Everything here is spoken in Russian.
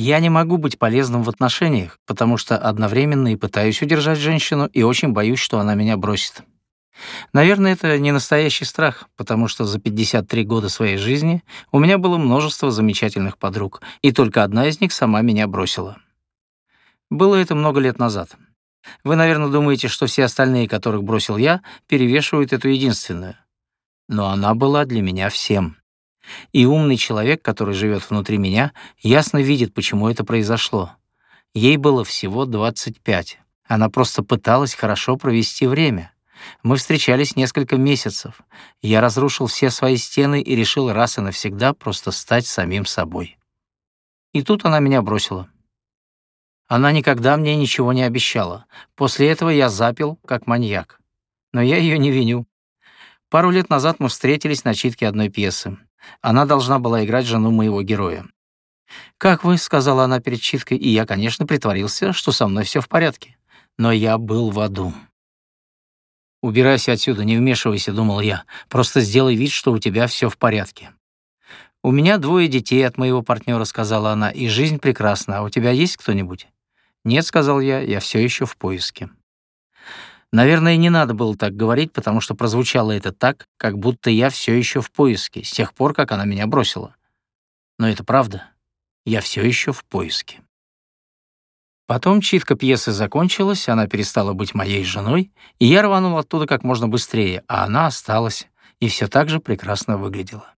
Я не могу быть полезным в отношениях, потому что одновременно и пытаюсь удержать женщину, и очень боюсь, что она меня бросит. Наверное, это не настоящий страх, потому что за 53 года своей жизни у меня было множество замечательных подруг, и только одна из них сама меня бросила. Было это много лет назад. Вы, наверное, думаете, что все остальные, которых бросил я, перевешивают эту единственную. Но она была для меня всем. И умный человек, который живет внутри меня, ясно видит, почему это произошло. Ей было всего 25. Она просто пыталась хорошо провести время. Мы встречались несколько месяцев. Я разрушил все свои стены и решил раз и навсегда просто стать самим собой. И тут она меня бросила. Она никогда мне ничего не обещала. После этого я запил, как маньяк. Но я ее не виню. Пару лет назад мы встретились на читке одной пьесы. Она должна была играть жену моего героя. «Как вы?» — сказала она перед читкой, и я, конечно, притворился, что со мной все в порядке. Но я был в аду. «Убирайся отсюда, не вмешивайся», — думал я. «Просто сделай вид, что у тебя все в порядке». «У меня двое детей от моего партнера», — сказала она, — «и жизнь прекрасна. А у тебя есть кто-нибудь?» «Нет», — сказал я, — «я все еще в поиске». Наверное, не надо было так говорить, потому что прозвучало это так, как будто я все еще в поиске, с тех пор, как она меня бросила. Но это правда. Я все еще в поиске. Потом читка пьесы закончилась, она перестала быть моей женой, и я рванул оттуда как можно быстрее, а она осталась и все так же прекрасно выглядела.